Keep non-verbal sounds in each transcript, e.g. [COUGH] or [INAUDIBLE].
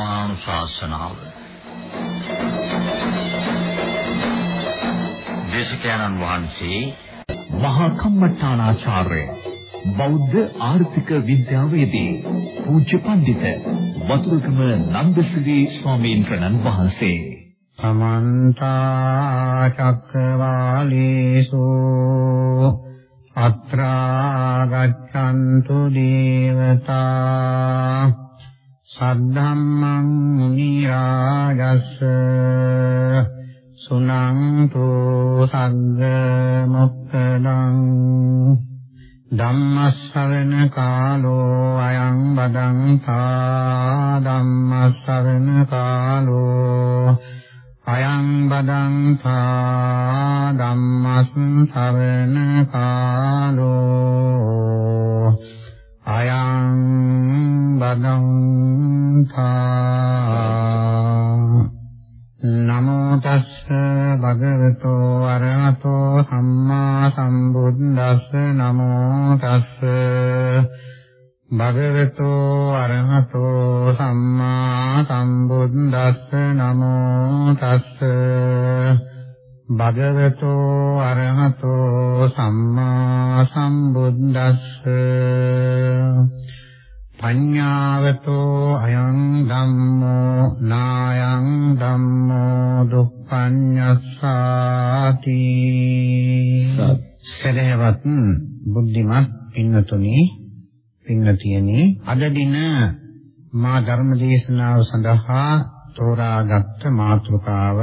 ධර්මානුශාසනාව. දේශකයන්න් වහන්සේ මහා කම්මඨානාචාර්ය බෞද්ධ ආර්ථික විද්‍යාවේදී පූජ්‍ය පඬිත වතුරුකම නන්දසිරි ස්වාමීන් වහන්සේ. සමන්ත චක්කවාලේසු අත්‍රා ගච්ඡන්තු දේවතා සද්ධම්මං මුනි රාජස්ස සුනන්තු සග්ග මොක්ඛදං ධම්මස්සවන කාලෝ අයං බදංතා ධම්මස්සවන කාලෝ අයං බදංතා ධම්මස් සවන කාලෝ අයං බදංතා නමෝ තස්ස භගවතෝ අරහතෝ සම්මා සම්බුද්දස්ස නමෝ තස්ස භගවතෝ අරහතෝ සම්මා සම්බුද්දස්ස නමෝ තස්ස භගවතෝ අරහතෝ සම්මා සම්බුද්දස්ස. පඤ්ඤාවතෝ අයං ධම්මෝ නායං ධම්මෝ දුක්ඛඤ්ඤස්සාති සදහවත් බුද්ධිමත් පින්නතුනි පින්නතියනි අද දින මා ධර්ම දේශනාව සඳහා තෝරාගත් මාතෘකාව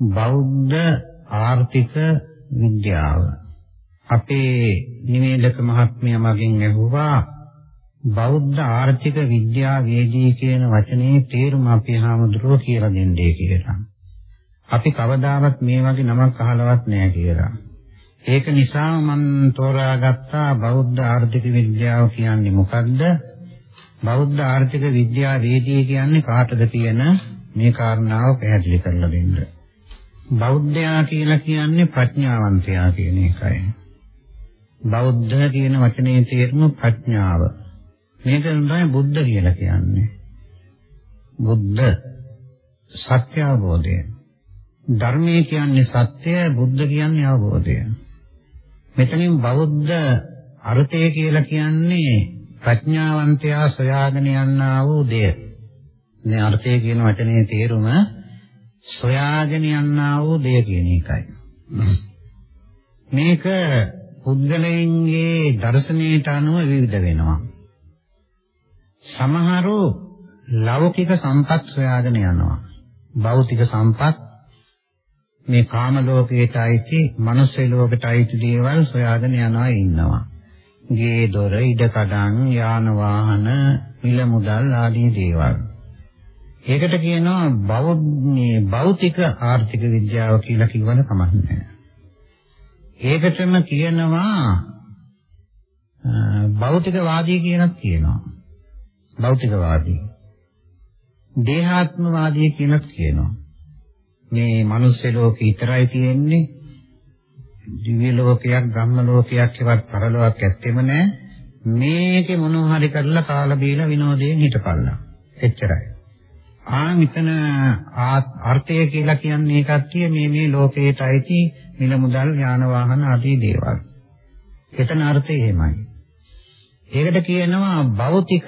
බෞද්ධ ආර්ථික විද්‍යාව අපේ නිවේදක මහත්මයා මගෙන් ඇහුවා බෞද්ධ ආර්ථික විද්‍යාවේදී කියන වචනේ තේරුම අපි හාමුදුරුවෝ කියලා දෙන්නේ කියලා. අපි කවදාවත් මේ වගේ නමක් අහලවත් නැහැ කියලා. ඒක නිසා මම තෝරාගත්තා බෞද්ධ ආර්ථික විද්‍යාව කියන්නේ මොකක්ද? බෞද්ධ ආර්ථික විද්‍යාවේදී කියන්නේ කාටද කියන මේ කාරණාව පැහැදිලි කරලා දෙන්න. බෞද්ධයා කියලා කියන්නේ ප්‍රඥාවන්තයා කියන එකයි. බෞද්ධ කියන වචනේ තේරුම ප්‍රඥාව. මේක තමයි බුද්ධ කියලා කියන්නේ. බුද්ධ සත්‍ය අවබෝධය. ධර්මයේ කියන්නේ සත්‍යය, බුද්ධ කියන්නේ අවබෝධය. මෙතනින් බෞද්ධ අර්ථය කියලා කියන්නේ ප්‍රඥාවන්තයා සොයාගෙන යන්නා වූ දෙය. මේ අර්ථය කියන වචනේ තේරුම සොයාගෙන යන්නා වූ දෙය කියන එකයි. මේක පුද්ගලයන්ගේ දර්ශනයට අනුව විවිධ වෙනවා. සමහරු ලෞකික සම්පත් සොයාගෙන යනවා. භෞතික සම්පත් මේ කාම ලෝකයට අයිති, මනුස්ස ලෝකයට අයිති දේවල් සොයාගෙන යනවා ඉන්නවා. ගේ දොර, ඉඩ කඩන්, යාන වාහන, මිල මුදල් ආදී දේවල්. ඒකට කියනවා බෞද්ධ භෞතික ආර්ථික විද්‍යාව කියලා කිව්වන කමක් නැහැ. ඒකටම කියනවා භෞතිකවාදී කියනක් කියනවා. භෞතිකවාදී. දේහාත්මවාදී කියනක් කියනවා. මේ මනුස්ස ලෝකේ විතරයි තියෙන්නේ. දිව්‍ය ලෝකයක්, බ්‍රහ්ම ලෝකයක් ඒවත් පරලෝකයක් ඇත්තෙම නැහැ. මේකේ මොනවා හරි කරලා කාලා බීලා විනෝදයෙන් හිටපල්ලා. එච්චරයි. ආ මෙතන අර්ථය කියලා කියන්නේ කට්ටිය මේ මේ ලෝකයට අයිති මිල මුදල් යාන වාහන ආදී දේවල්. එතන අර්ථය එහෙමයි. ඒකට කියනවා භෞතික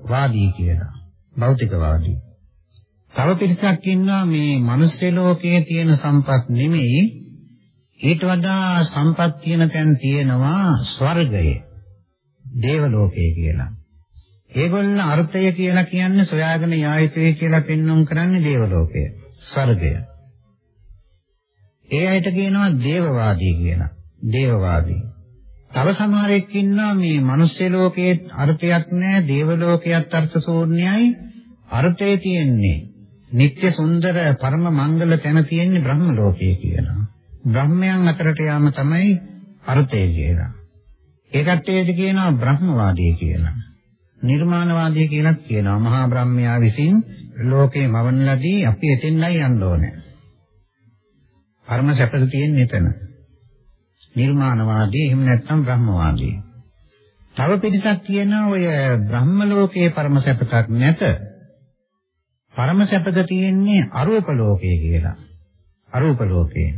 වාදී කියලා. භෞතිකවාදී. තව පිරිසක් ඉන්නවා මේ මනුස්ස ලෝකයේ තියෙන සම්පත් නෙමෙයි ඊට වඩා සම්පත් තියෙන තැන් තියෙනවා ස්වර්ගය. දේව ලෝකය කියලා. ඒගොල්ල අර්ථය කියලා කියන්නේ සොයාගෙන යා යුතුයි කියලා පෙන්වුම් කරන්නේ දේව ලෝකය. ස්වර්ගය. ඒ අයට කියනවා දේවවාදී කියලා. දේවවාදී. තව සමහරෙක් ඉන්නවා මේ මිනිස් ලෝකයේ අර්ථයක් නැහැ, දේව ලෝකයේත් අර්ථ ශූන්‍යයි. අර්ථය තියෙන්නේ නিত্য සුන්දර පරම මංගල තැන තියෙන්නේ බ්‍රහ්ම ලෝකයේ කියලා. බ්‍රහ්මයන් අතරට යාම තමයි අර්ථය කියලා. ඒකට ඒද කියනවා බ්‍රහ්මවාදී කියලා. නිර්මාණවාදී කියලා කියනවා. මහා බ්‍රහ්මයා විසින් ලෝකේ මවන ලදී අපි එතෙන්යි යන්න ඕනේ. පරම සැපද තියෙන්නේ එතන. නිර්මාණවාදී එහෙම නැත්නම් බ්‍රහ්මවාදී. තව පිටසක් කියනවා ඔය බ්‍රහ්ම ලෝකයේ පරම සැපතක් නැත. පරම සැපක තියෙන්නේ අරූප ලෝකයේ කියලා. අරූප ලෝකේ.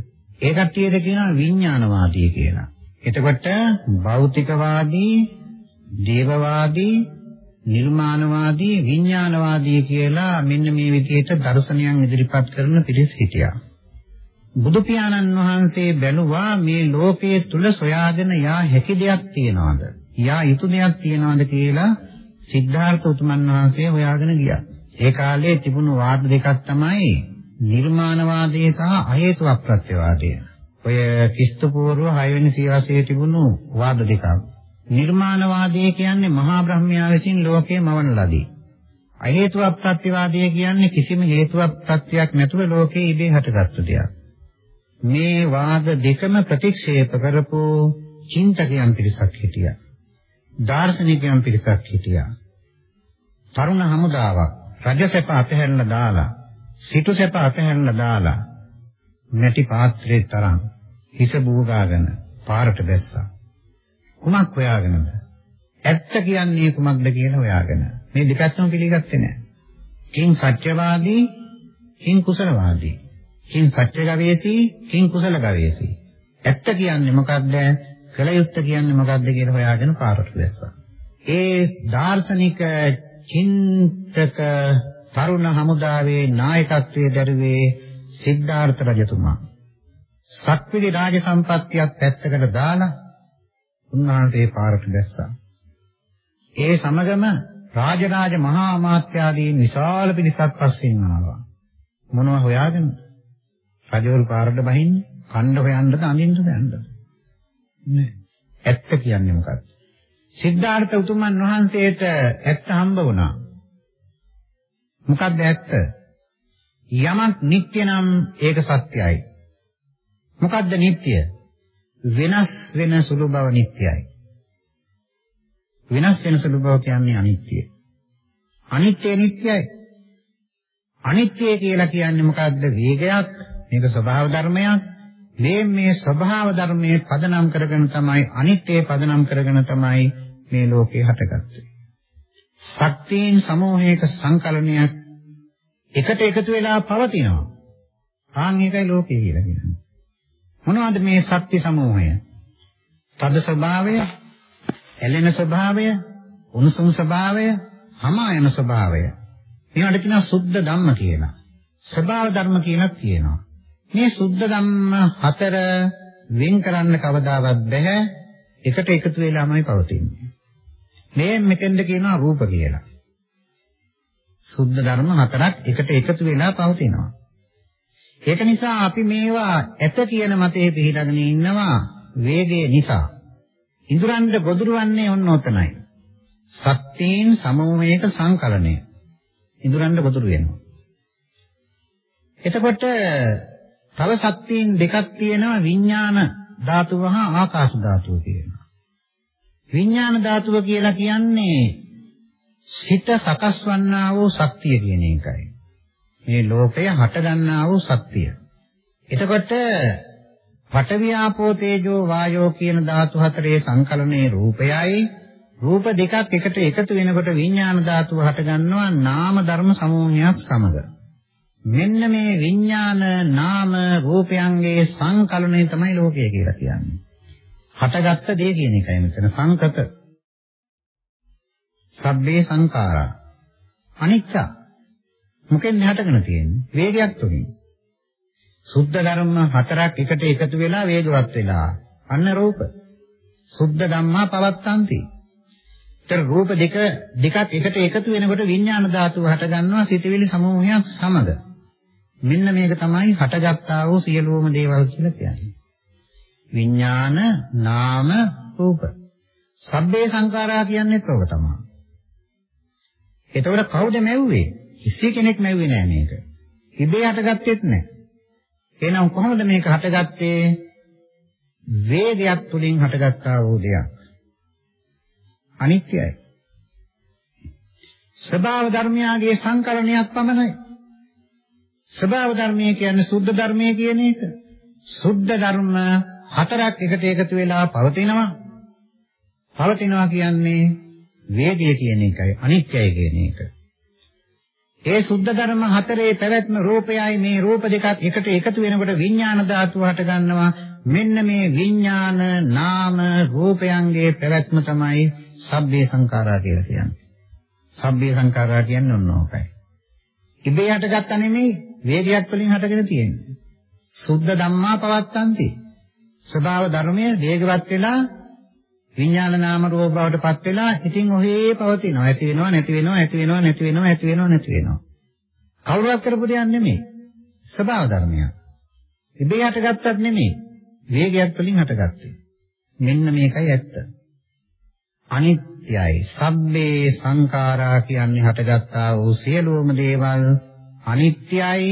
ඒ කට්ටියට කියනවා විඥානවාදී කියලා. එතකොට භෞතිකවාදී, දේවවාදී, නිර්මාණවාදී, විඥානවාදී කියලා මෙන්න මේ විදිහට දර්ශනයන් ඉදිරිපත් කරන පිරිස් හිටියා. බුදු පියාණන් වහන්සේ බැලුවා මේ ලෝකයේ තුල සොයාගෙන යා හැකි දෙයක් තියනවාද? යා යුතු දෙයක් තියනවාද කියලා සිද්ධාර්ථ උතුමන් වහන්සේ හොයාගෙන ගියා. ඒ කාලේ තිබුණු වාද දෙකක් තමයි නිර්මාණවාදය සහ අහේතු අප්‍රත්‍යවාදය. ඔය ක්‍රිස්තු පූර්ව 6 වෙනි සියවසේ තිබුණු වාද දෙකක්. නිර්මාණවාදය කියන්නේ මහා බ්‍රහ්මයා විසින් ලෝකය මවන ලදී. අහේතු අප්‍රත්‍යවාදය කියන්නේ කිසිම හේතුවක් ප්‍රත්‍යක් නැතුව ලෝකේ ඉබේ හටගත්තු දෙයක්. මේ වාද දෙකම ප්‍රතික්ෂේප කරපු චින්තකයන් පිරිසක් හිටියා. දාර්ශනිකයන් පිරිසක් හිටියා. තරුණ හමුදාවක් රජසැප අතහැරලා දාලා සිටුසැප අතහැරලා දාලා නැටි පාත්‍රයේ තරම් හිස බූගාගෙන පාරට බැස්සා. කුමක් හොයාගෙනද? ඇත්ත කියන්නේ කුමක්ද කියලා හොයාගෙන. මේ දෙපැත්තම පිළිගත්තේ නැහැ. කිං සත්‍යවාදී, කිං කුසලවාදී. කිං සත්‍ය ගවේෂී, කිං කුසල ගවේෂී. ඇත්ත කියන්නේ මොකක්ද? කළ යුත්තේ කියන්නේ මොකක්ද කියලා හොයාගෙන පාරට බැස්සා. ඒ දාර්ශනික චින්තක තරුණ හමුදාවේ නායකත්වයේ දරුවේ සිද්ධාර්ථ රජතුමා. සක්විති රාජ සම්පත්තියක් පැත්තකට දාලා උන්වහන්සේ පාරට දැස්සා. ඒ සමගම රාජරාජ මහා අමාත්‍යාදීන් විශාල පිරිසක් පස්සෙන් ආවා. මොනව හොයාගෙන? රජවරු පාරට බහින්නේ කණ්ඩ හොයන්නද අඳින්නද යන්නද? නෑ. ඇත්ත කියන්නේ මොකක්ද? සිද්ධාර්ථ උතුමන් වහන්සේට ඇත්ත හම්බ වුණා. මොකක්ද ඇත්ත? යමක් නිට්ටය නම් ඒක සත්‍යයි. මොකක්ද නිට්ටය? වෙනස් වෙන සුළු බව නිට්ටයයි. වෙනස් වෙන සුළු බව කියන්නේ අනිත්‍යයි. අනිත්‍ය නිට්ටයයි. අනිත්‍ය කියලා කියන්නේ මොකක්ද? වේගයක්. මේක ස්වභාව ධර්මයක්. මේ මේ ස්වභාව ධර්මයේ පදනම් කරගෙන තමයි අනිත්‍ය පදනම් කරගෙන තමයි මේ ලෝකේ හටගත්තේ. ශක්තියින් සමූහයක සංකලනයක් එකට එකතු වෙලා පවතිනවා. ආන් ඒකයි ලෝකය කියලා කියන්නේ. මොනවද මේ ශක්ති සමූහය? තද ස්වභාවය, ඇලෙන ස්වභාවය, උණුසුම් ස්වභාවය, හමායන ස්වභාවය. මේවට කියනවා සුද්ධ ධම්ම කියලා. ස්වභාව ධර්ම කියලා කියනවා. මේ සුද්ධ ධම්ම හතර වෙන් කරන්න කවදාවත් බැහැ. එකට එකතු වෙලාමයි පවතින්නේ. මේ මෙතෙන්ද කියනවා රූප කියලා. සුද්ධ ධර්ම හතරක් එකට එකතු වෙලා පවතිනවා. ඒක නිසා අපි මේවා ඇත කියන මතයේ පිළිදගෙන ඉන්නවා වේගය නිසා. ඉඳුරන්ට ගොදුරවන්නේ ඔන්න ඔතනයි. සත්‍යයෙන් සමෝහයක සංකලනය. ඉඳුරන්ට ගොදුරු වෙනවා. එතකොට තව ශක්තියින් දෙකක් තියෙනවා විඥාන ධාතුව හා ආකාශ ධාතුව කියනවා. විඥාන ධාතුව කියලා කියන්නේ සිත සකස් වන්නා වූ ශක්තිය කියන එකයි. මේ ලෝකය හට ගන්නා වූ ශක්තිය. එතකොට පඨවියාපෝ තේජෝ වායෝ කියන ධාතු හතරේ සංකලනයේ රූපයයි රූප දෙකක් එකට එකතු වෙනකොට විඥාන ධාතුව හට ගන්නවා නාම ධර්ම සමූහයක් සමග. මෙන්න මේ විඥාන නාම රූපයන්ගේ සංකලනය තමයි ලෝකය කියලා කියන්නේ. හටගත්ත දේ කියන එකයි මෙතන සංකත. සබ්බේ සංඛාරා. අනිච්ච. මොකෙන්ද හටගෙන තියෙන්නේ? වේගයක් තුලින්. සුද්ධ ධර්ම හතරක් එකට එකතු වෙලා වේගවත් වෙලා. අන්න රූප. සුද්ධ ධම්මා පවත්තන්ති. ඒතර රූප දෙක දෙකක් එකට එකතු වෙනකොට විඥාන ධාතුව හට ගන්නවා සිතවිලි සමූහයක් සමග. මෙන්න මේක තමයි හටගත්තා වූ සියලුම දේවල් කියලා කියන්නේ. විඥාන නාම රූප. සබ්බේ සංඛාරා කියන්නේත් ඕක තමයි. එතකොට කවුද මැව්වේ? කිසි කෙනෙක් මැව්වේ නෑ මේක. ඉබේ හටගත්තේත් නෑ. එහෙනම් කොහොමද මේක හටගත්තේ? වේගයක් තුලින් හටගත්තා වූ දෙයක්. අනිත්‍යයි. ස්වභාව ධර්මයාගේ සංකලනයක් පමණයි. ස්වභාව ධර්මය කියන්නේ සුද්ධ ධර්මය කියන එක. සුද්ධ ධර්ම හතරක් එකට එකතු වෙලා පවතිනවා. පවතිනවා කියන්නේ වේදය කියන එකයි අනිත්‍යයි කියන එක. ඒ සුද්ධ ධර්ම හතරේ පැවැත්ම රූපයයි මේ රූප දෙකත් එකට එකතු වෙනකොට විඥාන ධාතුව හට ගන්නවා. මෙන්න මේ විඥාන නාම රූපයන්ගේ පැවැත්ම තමයි සබ්බේ සංඛාරා කියලා කියන්නේ. සබ්බේ සංඛාරා කියන්නේ ඔන්න ඕකයි. ඉබේ හටගත්ත නෙමෙයි වේගයක් වලින් හටගෙන තියෙන්නේ. සුද්ධ ධම්මා පවත්තන්ති. ස්වභාව ධර්මයේ වේගවත් වෙලා විඥාන නාම රූප බවට පත් වෙලා ඉතින් ඔහේ පවතිනවා. ඇති වෙනවා නැති වෙනවා ඇති වෙනවා නැති වෙනවා ඇති වෙනවා නැති වෙනවා. කවුරුවක් කරපු දෙයක් නෙමෙයි. ස්වභාව ධර්මයක්. ඉබේ හටගත්තත් නෙමෙයි. වේගයක් වලින් හටගත්තේ. මෙන්න මේකයි ඇත්ත. අනිත්‍යයි. සබ්බේ සංඛාරා කියන්නේ හටගත්තා වූ සියලුම දේවල් අනිත්‍යයි.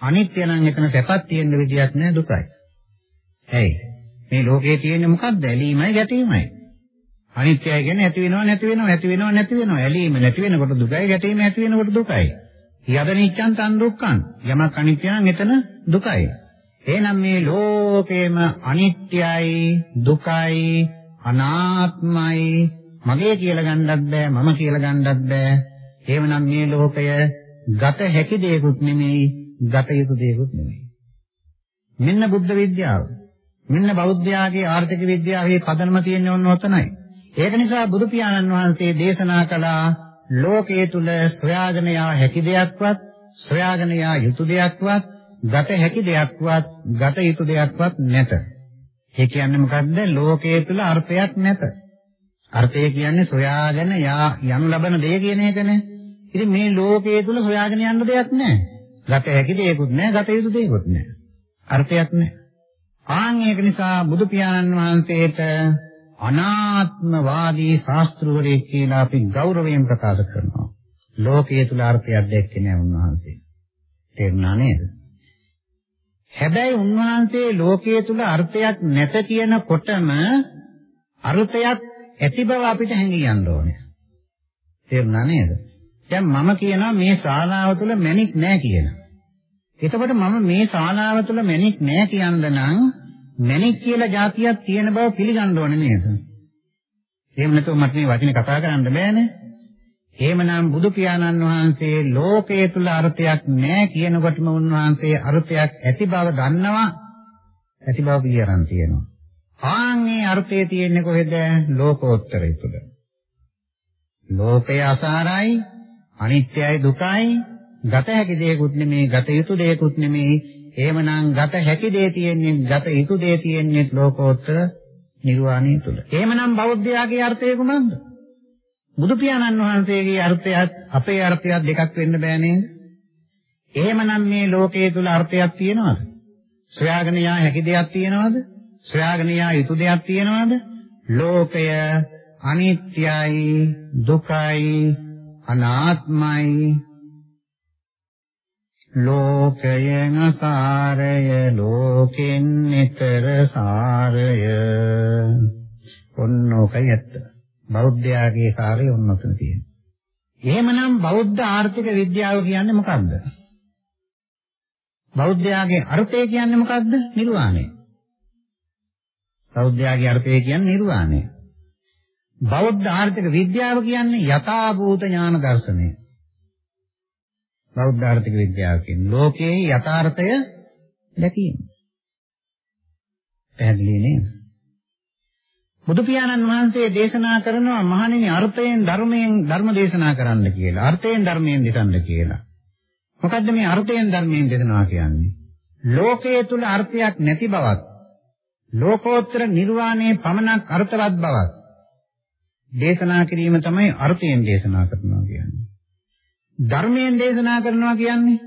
අනිත්‍ය නම් එතන සැපක් තියෙන විදියක් නෑ දුකයි. ඇයි? මේ ලෝකයේ තියෙන්නේ මොකක්ද? ඇලීමයි ගැටීමයි. අනිත්‍යයි කියන්නේ ඇති වෙනව නැති වෙනව ඇති වෙනව නැති වෙනව. ඇලීම නැති වෙනකොට දුකයි ගැටීම ඇති වෙනකොට දුකයි. යදනිච්ඡන් තන් දුක්ඛං. යමක් අනිත්‍ය නම් එතන දුකයි. එහෙනම් මේ ලෝකේම අනිත්‍යයි දුකයි අනාත්මයි මගේ කියලා ගන්නත් බෑ මම කියලා ගන්නත් බෑ එහෙමනම් මේ ලෝකය ගත හැකි දෙයක්ුත් නෙමෙයි ගත යුතු දෙයක්ුත් නෙමෙයි මෙන්න බුද්ධ විද්‍යාව මෙන්න බෞද්ධයාගේ ආර්ථික විද්‍යාවේ පදනම තියෙන්නේ ඔන්න ඔතනයි ඒක නිසා බුදු පියාණන් වහන්සේ දේශනා කළා ලෝකයේ තුල සොයාගෙන යා හැකි දෙයක්වත් සොයාගෙන යා යුතු දෙයක්වත් ගත හැකි දෙයක්වත් ගත යුතු දෙයක්වත් නැත ඒ කියන්නේ මොකද්ද? ලෝකයේ තුල අර්ථයක් නැත. අර්ථය කියන්නේ සොයාගෙන යනු ලබන දේ කියන එකනේ. ඉතින් මේ ලෝකයේ තුල සොයාගෙන යන්න දෙයක් නැහැ. ගත හැකි දෙයක්වත් නැහැ, ගත යුතු දෙයක්වත් නැහැ. අර්ථයක් නැහැ. ආන් ඒක නිසා බුදු පියාණන් වහන්සේට අනාත්මවාදී ශාස්ත්‍රවරයෙක් කියලා අපි ගෞරවයෙන් ප්‍රකාශ කරනවා. ලෝකයේ තුල අර්ථයක් දැක්කේ නැහැ උන්වහන්සේ. තේරුණා නේද? හැබැයි උන්වහන්සේ ලෝකයේ තුල අර්ථයක් නැත කියනකොටම අර්ථයක් ඇති බව අපිට හැඟී යන්න ඕනේ. තේරුණා නේද? දැන් මම කියනවා මේ ශාලාව තුල මැණික් නැහැ කියලා. එතකොට මම මේ ශාලාව තුල මැණික් නැහැ කියන්න නම් මැණික් කියලා જાතියක් තියෙන බව පිළිගන්න ඕනේ නේද? එහෙම නැතුව මට මේ වචනේ කතා කරන්න බෑනේ. එහෙමනම් බුදු පියාණන් වහන්සේ ලෝකයේ තුල අර්ථයක් නැහැ කියනකොටම උන්වහන්සේ අර්ථයක් ඇති බව දන්නවා ඇති බව පිළිගන්න තියෙනවා. ආන්ගේ අර්ථය තියෙන්නේ කොහෙද? ලෝකෝත්තරය තුල. ලෝකය අසාරයි, අනිත්‍යයි දුකයි, ගත හැකි දෙයක්ුත් නෙමේ, ගත යුතු දෙයක්ුත් නෙමේ. එහෙමනම් ගත හැකි දේ තියෙන්නේ, ගත යුතු දේ තියෙන්නේ ලෝකෝත්තර නිර්වාණය තුල. එහෙමනම් බෞද්ධයාගේ අර්ථය කුමක්ද? බුදු පියාණන් වහන්සේගේ අර්ථයත් අපේ අර්ථයත් දෙකක් වෙන්න බෑ නේද? එහෙමනම් මේ ලෝකයේ තුල අර්ථයක් තියෙනවද? සොයාගෙන යා හැකි දෙයක් තියෙනවද? සොයාගෙන යා යුතු දෙයක් තියෙනවද? ලෝකය අනිත්‍යයි, දුකයි, අනාත්මයි. ලෝකයෙන් සාරය ලෝකෙන් ඊතර සාරය ඔන්නෝකයි ඇත්ත. බෞද්ධයාගේ කාර්යය ඔන්නතන තියෙනවා. එහෙමනම් බෞද්ධ ආර්ථික විද්‍යාව කියන්නේ මොකක්ද? බෞද්ධයාගේ අර්ථය කියන්නේ මොකක්ද? නිර්වාණය. බෞද්ධයාගේ අර්ථය කියන්නේ නිර්වාණය. බෞද්ධ ආර්ථික විද්‍යාව කියන්නේ යථාභූත ඥාන දර්ශනය. බෞද්ධ ආර්ථික විද්‍යාව කියන්නේ ලෝකයේ යථාර්ථය දැකීම. පැහැදිලි නේද? බුදු පියාණන් වහන්සේ දේශනා කරනවා මහණෙනි අර්ථයෙන් ධර්මයෙන් ධර්ම දේශනා කරන්න කියලා. අර්ථයෙන් ධර්මයෙන් දෙතන්න කියලා. මොකද්ද මේ අර්ථයෙන් ධර්මයෙන් දෙනවා කියන්නේ? ලෝකයේ තුල අර්ථයක් නැති බවත් ලෝකෝත්තර නිර්වාණය පමණක් අර්ථවත් බවත් දේශනා කිරීම තමයි අර්ථයෙන් දේශනා කරනවා කියන්නේ. ධර්මයෙන් දේශනා කරනවා කියන්නේ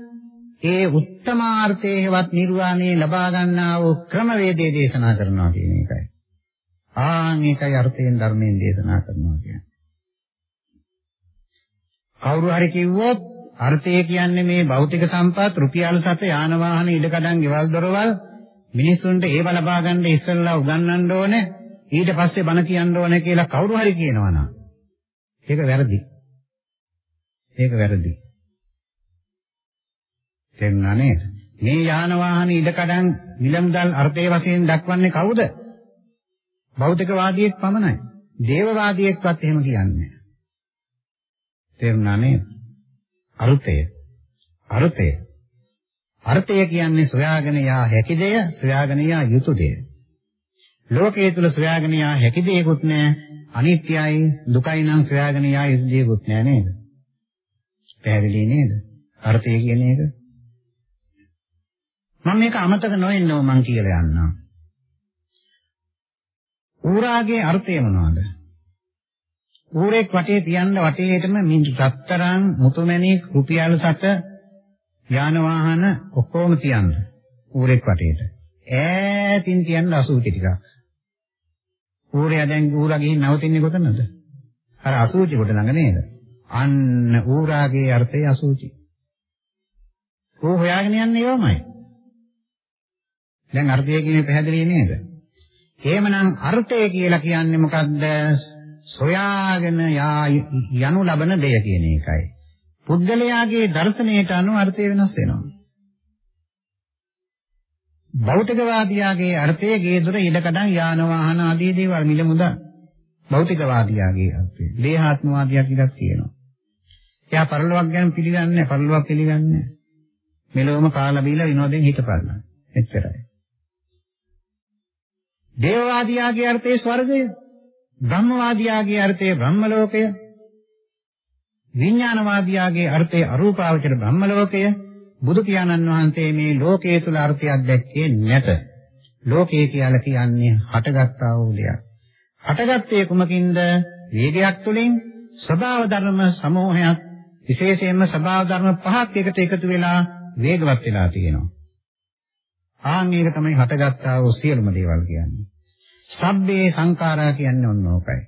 ඒ උත්තමාර්ථයේවත් නිර්වාණය ලබා ගන්නා වූ ක්‍රමවේදය දේශනා කරනවා කියන එකයි. ආන් ඒකයි අර්ථයෙන් ධර්මයෙන් දේශනා කරනවා කියන්නේ. කවුරු හරි කිව්වොත් අර්ථය කියන්නේ මේ භෞතික සම්පත් රුපියල් සත යාන වාහන ඉඩකඩම් ගෙවල් දොරවල් මිනිස්සුන්ට ඒව ලබා ගන්න ඉස්සෙල්ලා උගන්වන්න ඕනේ ඊට පස්සේ බණ කියන්න ඕනේ කියලා කවුරු හරි කියනවා නම් ඒක වැරදි. ඒක වැරදි. තේරුණා නේද? මේ යාන වාහන ඉඩකඩම් මිලමුදල් අර්ථයේ වශයෙන් දක්වන්නේ කවුද? භෞතිකවාදියෙක් පමණයි. දේවවාදියෙක්වත් එහෙම කියන්නේ නැහැ. තේරුණා නේද? අර්ථය. අර්ථය. අර්ථය කියන්නේ සොයාගෙන යා හැකි දෙය, සොයාගෙන යා යුතු දෙය. ලෝකයේ තුල සොයාගෙන යා හැකි දෙයක්වත් නැහැ. අනිත්‍යයි, දුකයි නම් සොයාගෙන යා යුතු දෙයක්වත් නැහැ නේද? පැහැදිලි නේද? අර්ථය කියන එක. මම මේක අමතක නොවෙන්න ඕන මං කියලා යන්නම්. ඌරාගේ අර්ථය මොනවද? ඌරෙක් වටේ තියන්න වටේටම මින් රත්තරන් මුතුමැණික් රුපියල් සත යාන වාහන ඔක්කොම තියන්න ඌරෙක් වටේට ඈතින් තියන්න අසුචි ටිකක් ඌරයා දැන් ඌරා ගිහින් නවතින්නේ කොතනද අර අසුචි කොට ළඟ නේද අන්න ඌරාගේ අර්ථය අසුචි ඌ හොයාගෙන යන්නේ ඒවමයි දැන් අර්ථය කියන්නේ පැහැදිලි නේද එහෙමනම් අර්ථය කියලා කියන්නේ මොකද්ද සොයාගෙන යනු ලබන දෙය කියන එකයි. පුද්ගලයාගේ දර්ශනයට අනුව අර්ථය වෙනස් වෙනවා. භෞතිකවාදියාගේ අර්ථයේ ගේ දොර ඉඩකඩම් යාන වාහන ආදී දේවල් මිල මුදා භෞතිකවාදියාගේ අර්ථය. දේහාත්මවාදියා කියලා කියනවා. එයා පරලොවක් ගැන පිළිගන්නේ නැහැ, පරලොවක් පිළිගන්නේ නැහැ. මෙලොවම කාලා බීලා විනෝදෙන් හිටපල්ලා. එච්චරයි. දේවවාදියාගේ අර්ථයේ ස්වර්ගය බ්‍රහ්මවාදියාගේ අර්ථය බ්‍රහ්ම ලෝකය විඥානවාදියාගේ අර්ථය අරූපාවචර බ්‍රහ්ම ලෝකය බුදු පියාණන් වහන්සේ මේ ලෝකයේ තුල අර්ථයක් දැක්කේ නැත ලෝකය කියලා කියන්නේ හටගත්තා වූ දෙයක් හටගත්තේ කුමකින්ද වේගයක් තුලින් ස්වභාව ධර්ම සමූහයක් විශේෂයෙන්ම ස්වභාව ධර්ම පහක් එකට එකතු වෙලා වේගවත් වෙලා තියෙනවා ආන් මේක තමයි හටගත්තා වූ සියලුම දේවල් කියන්නේ සබ්බේ සංඛාරා කියන්නේ ඔන්න ඕකයි.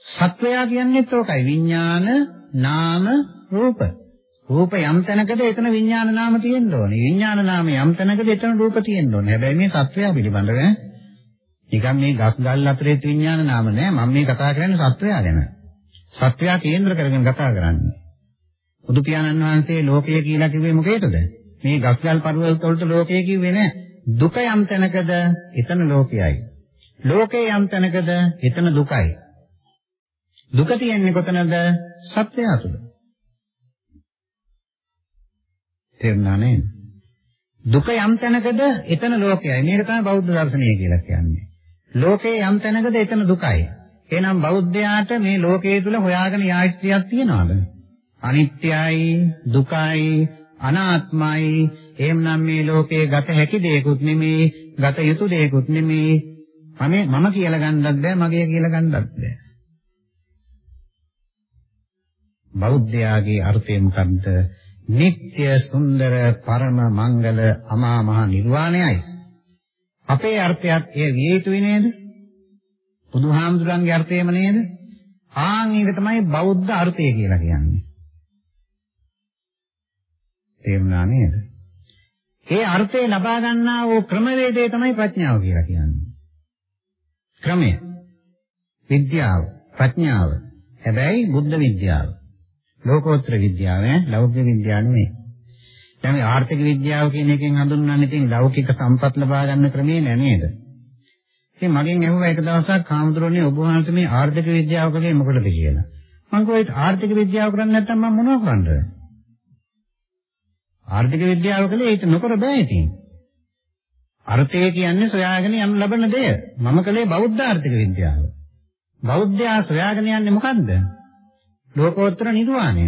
සත්වයා කියන්නේත් ඕකයි. විඥාන, නාම, රූප. රූප යම් තැනකද එතන විඥාන නාම තියෙන්න ඕනේ. විඥාන නාම යම් තැනකද එතන රූප තියෙන්න ඕනේ. හැබැයි මේ සත්වයා පිළිබඳව නිකන් මේ ගස් ගල් අතරේ විඥාන නාම නෑ. මම මේ කතා කරන්නේ සත්වයා ගැන. සත්වයා කේන්ද්‍ර කරගෙන කතා කරන්නේ. බුදු පියාණන් වහන්සේ ලෝකය කියලා කිව්වේ මොකේද? මේ ගස් ගල් පර්වත වලට ලෝකය කිව්වේ නෑ. දුක යම් තැනකද එතන ලෝකයයි. ලෝකේ යම් තැනකද එතන දුකයි. දුක තියන්නේ කොතනද? සත්‍යය තුළ. තේරුණා නේද? දුක යම් තැනකද එතන ලෝකයයි. මේක තමයි බෞද්ධ දර්ශනය කියලා කියන්නේ. ලෝකේ යම් තැනකද එතන දුකයි. එහෙනම් බෞද්ධයාට මේ ලෝකයේ තුල හොයාගෙන යායිත්‍යක් තියනවාද? අනිත්‍යයි, දුකයි, අනාත්මයි. එහෙමනම් මේ ලෝකේ ගත හැකි දෙයක්ුත් නෙමේ ගත යුතු දෙයක්ුත් නෙමේ මම මම කියලා ගන්නත් බෑ මගේ කියලා ගන්නත් බෑ. බෞද්ධයාගේ අර්ථය මොකද්ද? නিত্য සුන්දර පරම මංගල අමා මහ නිර්වාණයයි. අපේ අර්ථයත් එය විය යුතුයි නේද? බුදුහාමුදුරන්ගේ අර්ථයම නේද ආන් ඒක තමයි බෞද්ධ අර්ථය කියලා කියන්නේ තේරුණා නේද? ඒ අර්ථය ලබා ගන්නා වූ ක්‍රමවේදය තමයි ප්‍රඥාව කියලා කියන්නේ. ක්‍රමය. විද්‍යාව, ප්‍රඥාව. හැබැයි බුද්ධ විද්‍යාව. ලෝකෝත්තර විද්‍යාව නේ, ලෞකික විද්‍යාව නෙමෙයි. දැන් මේ ආර්ථික විද්‍යාව කියන එකෙන් හඳුන්වන්නේ ඉතින් ලෞකික සම්පත් ලබා ගන්න ක්‍රමේ නෑ නේද? ඉතින් මගෙන් ඇහුවා එක දවසක් කාමතුරුනේ ඔබ වහන්සේ මේ ආර්ථික විද්‍යාව කලේ මොකටද කියලා. මම කිව්වා ආර්ථික විද්‍යාව කරන්නේ නැත්නම් මම මොනව කරන්නද? ආර්ථික විද්‍යාව කලේ ඒක නොකර බෑ ඉතින්. අර්ථය කියන්නේ සොයාගෙන යන ලබන දෙය. මම කලේ බෞද්ධ ආර්ථික විද්‍යාව. බෞද්ධයා සොයාගෙන යන්නේ මොකද්ද? ලෝකෝත්තර නිර්වාණය.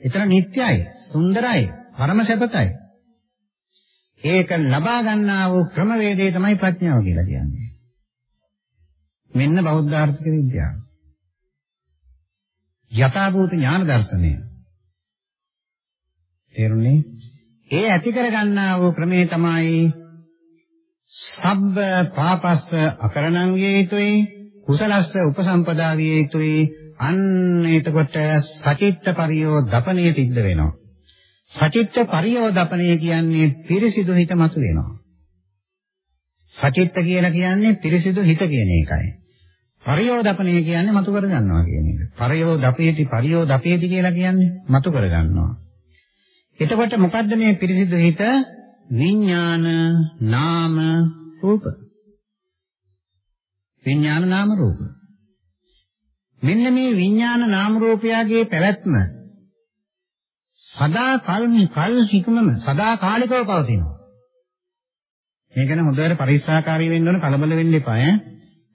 ඒතර නිට්ටයයි, සුන්දරයි, පරම සැපතයි. ඒක ලබා ගන්නා වූ ක්‍රමවේදය තමයි ප්‍රඥාව කියලා කියන්නේ. මෙන්න බෞද්ධ ආර්ථික විද්‍යාව. යථාභූත ඥාන දර්ශනය. තේරුණේ? ඒ ඇති කර ගන්නා වූ ක්‍රමේ තමයි සබ්බ පාපස්ස අකරණං විය යුතුයි කුසලස්ස උපසම්පදා විය යුතුයි අන්න එතකොට සචිත්ත පරියෝ දපණය සිද්ධ වෙනවා සචිත්ත පරියෝ දපණය කියන්නේ පිරිසිදු හිත මතු වෙනවා සචිත්ත කියලා කියන්නේ පිරිසිදු හිත කියන එකයි පරියෝ දපණය කියන්නේ මතු කර ගන්නවා කියන එක පරියෝ දපේති පරියෝ දපේති කියලා කියන්නේ මතු කර ගන්නවා එතකොට මොකද්ද මේ පිරිසිදු හිත? විඥාන නාම රූප. විඥාන නාම රූප. මෙන්න මේ විඥාන නාම රූපයගේ පැවැත්ම සදා කල්හි කල් හිකමම සදා කාලිකව පවතිනවා. මේ ගැන හොඳට පරිස්සාකාරී වෙන්න ඕන කලබල වෙන්න එපා ඈ.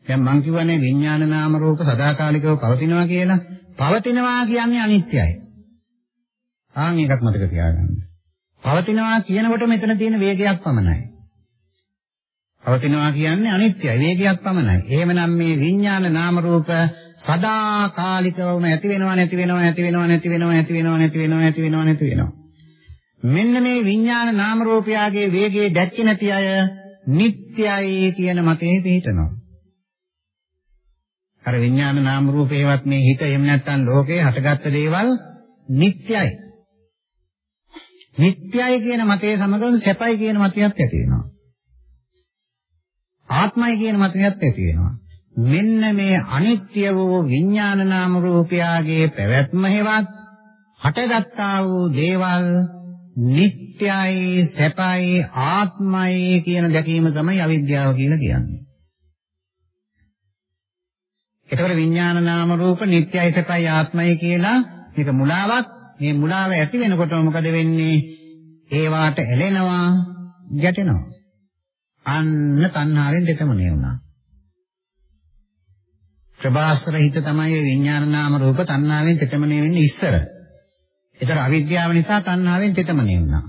දැන් මං කියවනේ විඥාන නාම රූප සදාකාලිකව පවතිනවා කියලා. පවතිනවා කියන්නේ අනිත්‍යයි. ආන් ඒකත් මතක තියාගන්න. පවතිනවා කියනකොට මෙතන තියෙන වේගයක් පමණයි. පවතිනවා කියන්නේ අනිත්‍යයි වේගයක් පමණයි. එහෙමනම් මේ විඥාන නාම රූප සදාකාලිකවම ඇති වෙනවා නැති වෙනවා නැති වෙනවා නැති වෙනවා නැති වෙනවා නැති වෙනවා නැති වෙනවා නැති වෙනවා. මෙන්න මේ විඥාන නාම රූපයාගේ වේගයේ දැක්කේ නැති අය නිට්ටයයි කියන මතේ පිහිටනවා. අර විඥාන නාම රූපේවත් මේ හිත එහෙම නැත්නම් ලෝකේ හටගත්ත දේවල් නිට්ටයයි. නිට්ටයයි කියන මතයේ සමගම සැපයි කියන මතයත් ඇති වෙනවා. ආත්මයි කියන මතයත් ඇති වෙනවා. මෙන්න මේ අනිත්‍ය වූ විඥාන නාම රූපයාගේ පැවැත්ම හේවත් හටගත්තා වූ දේවල් නිට්ටයයි සැපයි ආත්මයි කියන දැකීම තමයි අවිද්‍යාව කියලා කියන්නේ. එතකොට විඥාන නාම රූප නිට්ටයයි සැපයි ආත්මයි කියලා මේක මුලාවක්. මේ මුලාව ඇති වෙනකොට මොකද වෙන්නේ? ඒවාට ඇලෙනවා, ගැටෙනවා. අන්න තණ්හාවෙන් දෙතමනේ වුණා. ප්‍රභාස්වර හිත තමයි විඥාන නාම රූප තණ්හාවෙන් දෙතමනේ වෙන්නේ ඉස්සර. ඒතර අවිද්‍යාව නිසා තණ්හාවෙන් තෙතමනේ වුණා.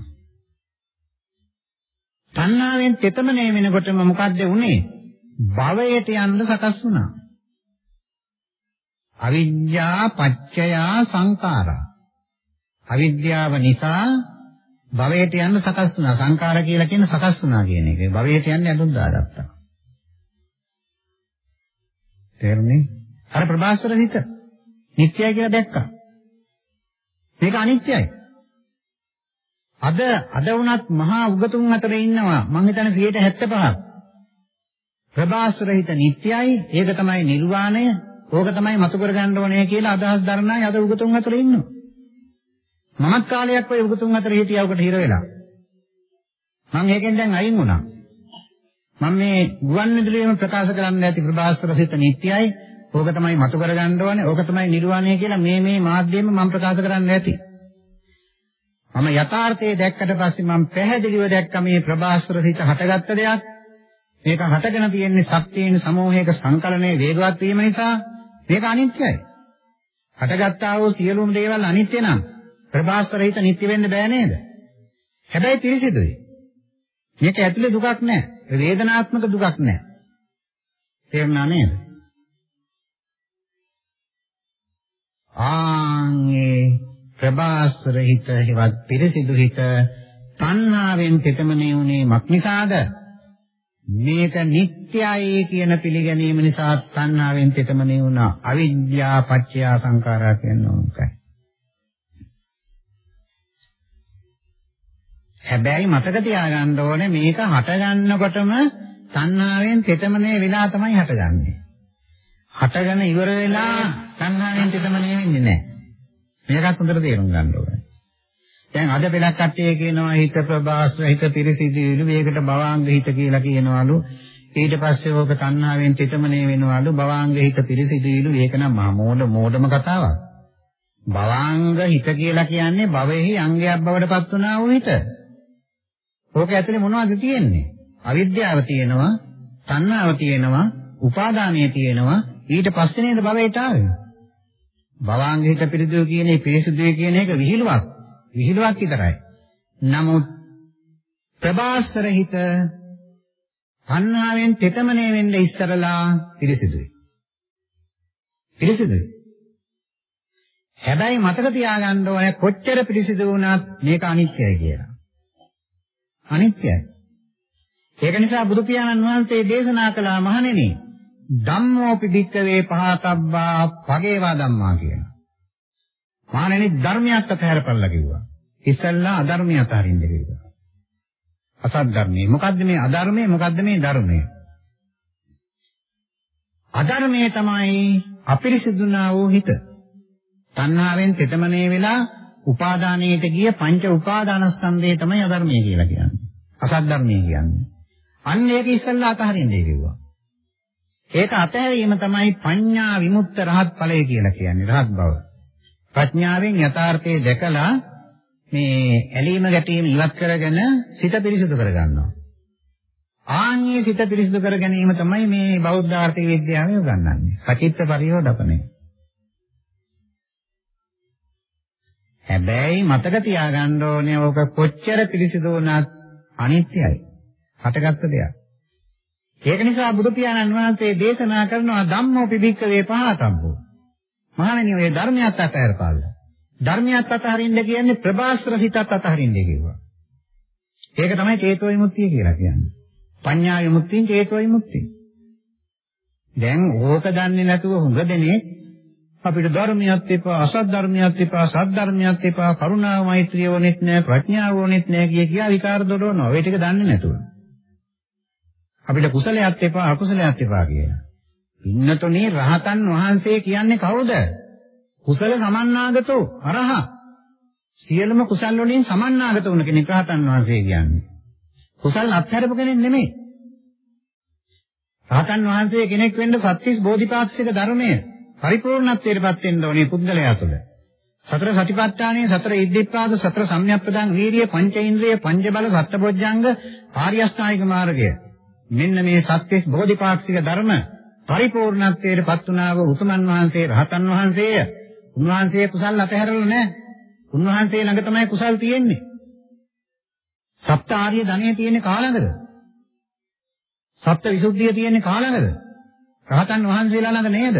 තණ්හාවෙන් තෙතමනේ වෙනකොටම මොකද්ද වුනේ? භවයට යන්න සකස් වුණා. අවිද්‍යා පත්‍යයා සංඛාරා. අවිද්‍යාව නිසා භවයට යන්න සකස් වුණා. සංඛාර කියලා කියන සකස් වුණා කියන එක. භවයට යන්න ඇඳුම් දාගත්තා. තේරුණේ? අර ප්‍රභාස්වර හිත නිත්‍යයි කියලා දැක්කා. මේක අනිත්‍යයි. අද අද වුණත් මහා උගතුන් අතර ඉන්නවා මං හිතන්නේ 75ක්. ප්‍රභාස්වර හිත නිට්ටයයි ඒක තමයි නිර්වාණය ඕක තමයි මතු කරගන්න ඕනේ කියලා අදහස් දරන අය අද උගතුන් අතර ඉන්නවා. මමත් කාලයක් ඔය උගතුන් අතර හිටියා උකට හිර වෙලා. මං ඒකෙන් දැන් අයින් වුණා. මම මේ ගුවන් විදුලියේම ප්‍රකාශ කරන්න ඇති ප්‍රභාස්වර සිත නිට්ටයයි ඕක තමයි මතු කරගන්න ඕනේ. ඕක තමයි නිර්වාණය කියලා මේ මේ මාධ්‍යෙම මම ප්‍රකාශ කරන්න ඇති. මම යථාර්ථයේ දැක්කට පස්සේ මම පැහැදිලිව දැක්ක මේ ප්‍රභාස්වර සිත හටගත්ත දෙයක්. මේක හටගෙන තියෙන්නේ සත්‍යයෙන් සමෝහයක සංකලනයේ වේගවත් වීම නිසා මේක අනිත්‍යයි. හටගත්තා වූ සියලුම දේවල් අනිත්‍ය නම් ප්‍රභාස්වර හිත නිට්ටය වෙන්න බෑ නේද? හැබැයි පිරිසිදුයි. මේක ඇතුලේ දුකක් නැහැ. වේදනාත්මක දුකක් නැහැ. තේරුණා නේද? ආන්ගේ ප්‍රභාස්වර හිත හෙවත් පිරිසිදු හිත තණ්හාවෙන් තෙතමනේ උනේ මක්නිසාද? මේක නිට්ටයයි කියන පිළිගැනීම නිසා තණ්හාවෙන් තෙතමනේ වුණා අවිද්‍යා පත්‍ය සංඛාරා කියන ඕකයි. හැබැයි මතක තියාගන්න ඕනේ මේක හටගන්නකොටම තණ්හාවෙන් තෙතමනේ වෙලා තමයි හටගන්නේ. හටගෙන ඉවර වෙලා තණ්හාවෙන් තෙතමනේ වෙන්නේ නැහැ. මේකත් හොඳට තේරුම් ගන්න ඕනේ. දැන් අද පෙළක් කට්ටිය කියනවා හිත ප්‍රබාස්ව හිත පිරිසිදුලු මේකට භවාංග හිත කියලා කියනවලු. ඊට පස්සේ ඕක තණ්හාවෙන් තෙතමනේ වෙනවලු භවාංග හිත පිරිසිදුලු ඒක නම් මහා මෝඩ මෝඩම කතාවක්. භවාංග හිත කියලා කියන්නේ භවෙහි අංගයක් බවට පත් වුණා වූ හිත. ඕක ඇතුලේ මොනවද තියෙන්නේ? අවිද්‍යාව තියෙනවා, තණ්හාව තියෙනවා, උපාදානය තියෙනවා, ඊට පස්සේ නේද භවයට ආවේ. භවාංගික පිරිදුව කියන්නේ පිරිසුදුවේ කියන එක විහිළුවක්. විහිළුවක් විතරයි. නමුත් ප්‍රබාස්වර හිත තණ්හාවෙන් තෙතමනේ වෙන්න ඉස්සරලා පිරිසුදුයි. පිරිසුදුයි. හැබැයි මතක තියාගන්න ඕනේ කොච්චර පිරිසිදු වුණත් මේක අනිත්‍යයි කියලා. අනිත්‍යයි. ඒක නිසා බුදු පියාණන් වහන්සේ දේශනා කළා මහණෙනි ධම්මෝපි භික්කවේ පහතබ්බා පගේවා ධම්මා කියනවා. මානෙනි ධර්මයක් අතහැරපල්ලා කිව්වා. ඉස්සල්ලා අධර්මය අතහරින්න කිව්වා. අසත් ධර්මයේ මොකද්ද මේ අධර්මයේ මොකද්ද මේ ධර්මයේ? අධර්මයේ තමයි අපිරිසිදුනා වූ හිත. තණ්හාවෙන් තෙතමනේ වෙලා උපාදානයට ගිය පංච උපාදානස්කන්ධය තමයි අධර්මය කියලා කියන්නේ. අසත් ධර්මය කියන්නේ. අන්න ඒක ඉස්සල්ලා අතහරින්න කිව්වා. ඒක අතහැරීම තමයි පඤ්ඤා විමුක්ත රහත් ඵලය කියලා කියන්නේ රහත් බව. ප්‍රඥාවෙන් යථාර්ථය දැකලා මේ ඇලීම ගැටීම ඉවත් කරගෙන සිත පිරිසුදු කරගන්නවා. ආන්ගේ සිත පිරිසුදු කර ගැනීම තමයි මේ බෞද්ධ ආර්ථික විද්‍යාවේ උගන්වන්නේ. සචිත්ත පරියෝදපණය. හැබැයි මතක තියාගන්න ඕනේ ඕක කොච්චර පිරිසිදු වුණත් අනිත්‍යයි. හටගත්ත දෙයක්. ඒක නිසා බුදු පියාණන් වහන්සේ දේශනා කරනවා ධම්මෝ පිබික්කවේ පහතම්බෝ. මහණෙනි ඔය ධර්මයත් අතහැරපාල. ධර්මයත් අතහරින්න කියන්නේ ප්‍රබාස්ත්‍ර සිතත් අතහරින්න කිව්වා. ඒක තමයි චේතෝ විමුක්තිය කියලා කියන්නේ. පඤ්ඤා විමුක්තියෙන් චේතෝ විමුක්තිය. දැන් ඕක දන්නේ නැතුව හුඟ දෙනේ අපිට ධර්මියත් එපා අසත් ධර්මියත් එපා සත් ධර්මියත් එපා කරුණාව මෛත්‍රිය වොනෙත් නෑ ප්‍රඥාව වොනෙත් නෑ කිය කියා විකාර දොඩවනවා. ඔය ටික දන්නේ නැතුව. අපිට කුසලයක් එපා අකුසලයක් එපා කියලා. පින්නතොනේ රහතන් වහන්සේ කියන්නේ කවුද? කුසල සමන්නාගතෝ අරහ. සියලුම කුසල් වලින් සමන්නාගත වුණ කෙනෙක් රහතන් වහන්සේ කියන්නේ. කුසල් අත්හැරපු කෙනෙක් නෙමෙයි. රහතන් වහන්සේ කෙනෙක් වෙන්න සත්‍විස් බෝධිපාක්ෂික ධර්මය පරිපූර්ණත්වයටපත් වෙන්න ඕනේ පුද්ගලයා තුළ. සතර සතිපට්ඨානයේ සතර ඉද්ධිපාද සතර සම්‍යක්පදං වීරිය පංචේන්ද්‍රිය පංචබල සත්බොජ්ජංග ආර්ය අෂ්ටායික මාර්ගය මෙන්න මේ සත්‍විස් බෝධිපාක්ෂික ධර්ම පරිපූර්ණත්වයටපත් වුණා වූ උතුමන් වහන්සේ රහතන් වහන්සේය. උන්වහන්සේ කුසල් අතහැරලා නැහැ. උන්වහන්සේ ළඟ තමයි කුසල් තියෙන්නේ. සප්ත ආර්ය ධනෙ තියෙන්නේ කාලඟද? සප්ත විසුද්ධිය තියෙන්නේ කාලඟද? රහතන් වහන්සේලා ළඟ නේද?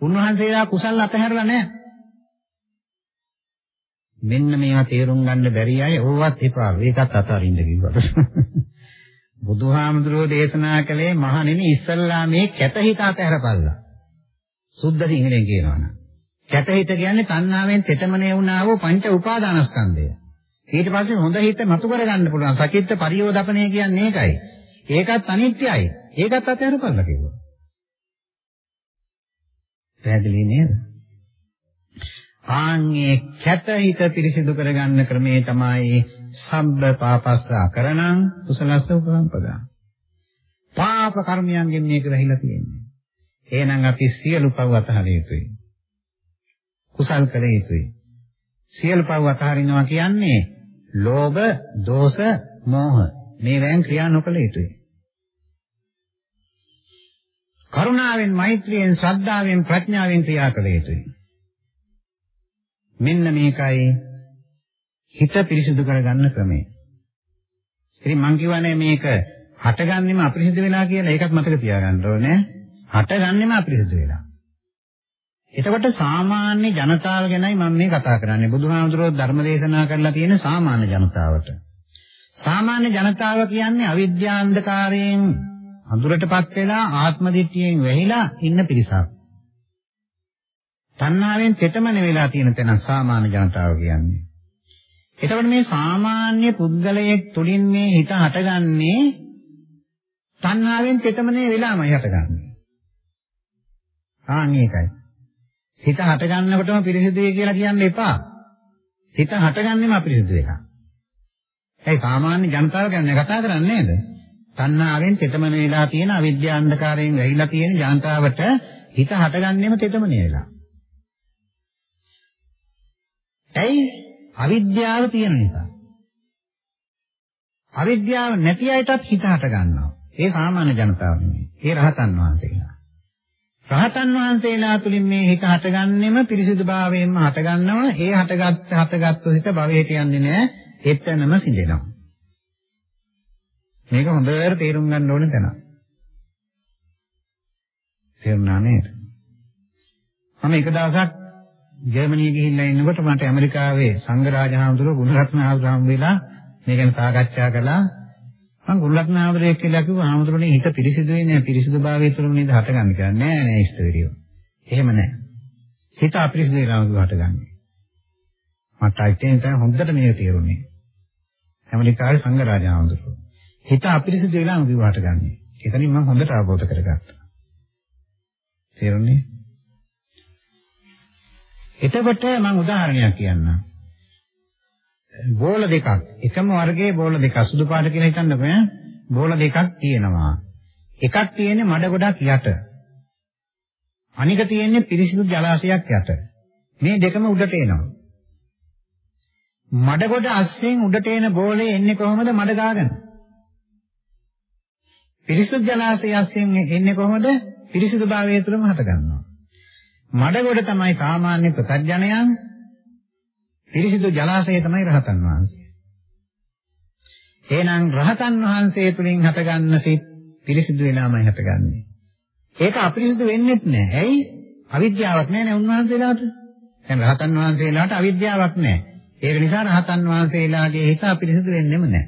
උන්වහන්සේලා කුසල් අතහැරලා නැහැ. මෙන්න මේවා තේරුම් ගන්න බැරි අය ඕවත් එපා. ඒකත් අතාරින්න කිව්වා. [LAUGHS] බුදුහාමුදුරුවෝ දේශනා කළේ මහණෙනි ඉස්සල්ලා මේ කැතහිත අතහැරපල්ලා. සුද්ධ සිංහලෙන් කියනවනම්. කැතහිත කියන්නේ තණ්හාවෙන් තෙතමනේ වුණා වූ පංච උපාදානස්කන්ධය. ඊට පස්සේ හොඳ හිත මතු කරගන්න පුළුවන්. සචිත්ත පරියෝදපණය කියන්නේ ඒකයි. ඒකත් අනිත්‍යයි. ඒකත් අතහැරපල්ලා කිව්වා. පැහැදිලි නේද? ආන්ගේ කැතහිත පිරිසිදු කරගන්න ක්‍රමේ තමයි සබ්බ පාපස්ස කරණං කුසලස්ස උපසම්පදා. පාප කර්මයන්ගෙන් මේක වැහිලා තියෙන්නේ. එහෙනම් අපි සියලු පව් අතහරිය යුතුයි. කුසල් කළ යුතුයි. සියලු පව් අතහරිනවා කියන්නේ ලෝභ, දෝෂ, මෝහ මේවෙන් ක්‍රියා නොකළ යුතුයි. කරුණාවෙන්, මෛත්‍රියෙන්, ශ්‍රද්ධාවෙන්, ප්‍රඥාවෙන් ක්‍රියා කළ යුතුයි. මෙන්න මේකයි හිත පිරිසිදු කරගන්න ක්‍රමය. ඉතින් මං කියවනේ මේක හටගන්නෙම අපිරිසිදු වෙලා කියලා ඒකත් මතක තියාගන්න ඕනේ. හටගන්නෙම අපිරිසිදු වෙලා. එතකොට සාමාන්‍ය ජනතාව ගැනයි මම මේ කතා කරන්නේ. බුදුහාමුදුරුවෝ ධර්ම දේශනා කරලා තියෙන සාමාන්‍ය ජනතාවට. සාමාන්‍ය ජනතාව කියන්නේ අවිද්‍යාන්ධකාරයෙන් අඳුරටපත් වෙලා ආත්ම දිට්ඨියෙන් වැහිලා ඉන්න පිරිසක්. තණ්හාවෙන් තෙතමන වෙලා තියෙන තැන සාමාන්‍ය ජනතාව කියන්නේ. එතකොට මේ සාමාන්‍ය පුද්ගලයෙක් තුලින් මේ හිත හටගන්නේ තණ්හාවෙන් තෙතමනේ වෙලාමයි හටගන්නේ. ආන් ඒකයි. හිත හටගන්නකොටම පිරිසිදුයි කියලා කියන්න එපා. හිත හටගන්නෙම අපිරිසිදු එකක්. ඒ සාමාන්‍ය ජනතාව ගැන කතා කරන්නේ නේද? තණ්හාවෙන් තෙතමන වෙලා තියෙන අවිද්‍යා අන්ධකාරයෙන් වැහිලා තියෙන ජනතාවට හිත හටගන්නෙම තෙතමනේ වෙලා. ඇයි අවිද්‍යාව තියෙන නිසා. අවිද්‍යාව නැති අයටත් හිත හට ගන්නවා. ඒ සාමාන්‍ය ජනතාව නෙමෙයි. ඒ රහතන් වහන්සේලා. රහතන් වහන්සේලා තුලින් මේ හිත හටගන්නෙම පිරිසිදුභාවයෙන්ම හටගන්නවා. ඒ හටගත් හටගත්තු හිත භවයට යන්නේ නැහැ. එතනම සිඳෙනවා. මේක හොඳට තේරුම් ගන්න ඕනේ තැන. තේරුණා නේද? මම එක දවසක් ජර්මනිය ගිහිල්ලා ඉන්නකොට මට ඇමරිකාවේ සංඝරාජ හාමුදුරුවෝ ගුණරත්න හාමුදුරුවෝ හම්බ වෙලා මේ ගැන සාකච්ඡා කළා. මම ගුණරත්න හාමුදුරුවෝ කියලා කිව්වා හාමුදුරුවනේ හිත පිරිසිදු වෙන්නේ පිරිසිදුභාවය තුළ නේද හටගන්නේ කියලා. නෑ නෑ ඉස්තවිරියෝ. එහෙම නෑ. හිත අපිරිසිදු වෙලාම හටගන්නේ. මට අයිතෙන් තමයි හොඳට මේක තේරුනේ. ඇමරිකාවේ සංඝරාජ හාමුදුරුවෝ. හිත අපිරිසිදු වෙලාම හටගන්නේ. ඒකනින් මම හොඳට අවබෝධ කරගත්තා. තේරුණේ? එතකොට මම උදාහරණයක් කියන්නම්. බෝල දෙකක් එකම වර්ගයේ බෝල දෙකක් සුදු පාට කියලා හිතන්න බෑ. බෝල දෙකක් තියෙනවා. එකක් තියෙන්නේ මඩ ගොඩක් යට. අනික තියෙන්නේ පිරිසිදු ජලාශයක් යට. මේ දෙකම උඩට එනවා. මඩ ගොඩ අස්සෙන් උඩට එන බෝලේ එන්නේ කොහොමද මඩ ගාගෙන? පිරිසිදු ජලාශය අස්සෙන් එන්නේ කොහොමද? පිරිසිදු භාවය තුළම හට ගන්නවා. මඩ ගොඩ තමයි සාමාන්‍ය ප්‍රත්‍යඥයන් පිරිසිදු ජලාශය තමයි රහතන් වහන්සේ. එහෙනම් රහතන් වහන්සේ තුලින් හටගන්න සිත් පිරිසිදු වෙනාමයි හටගන්නේ. ඒක අපිරිසිදු වෙන්නේත් නෑ. ඇයි? අවිද්‍යාවක් නෑනේ උන්වහන්සේලාට. දැන් රහතන් වහන්සේලාට අවිද්‍යාවක් නෑ. ඒක නිසා රහතන් වහන්සේලාගේ හිත අපිරිසිදු වෙන්නෙම නෑ.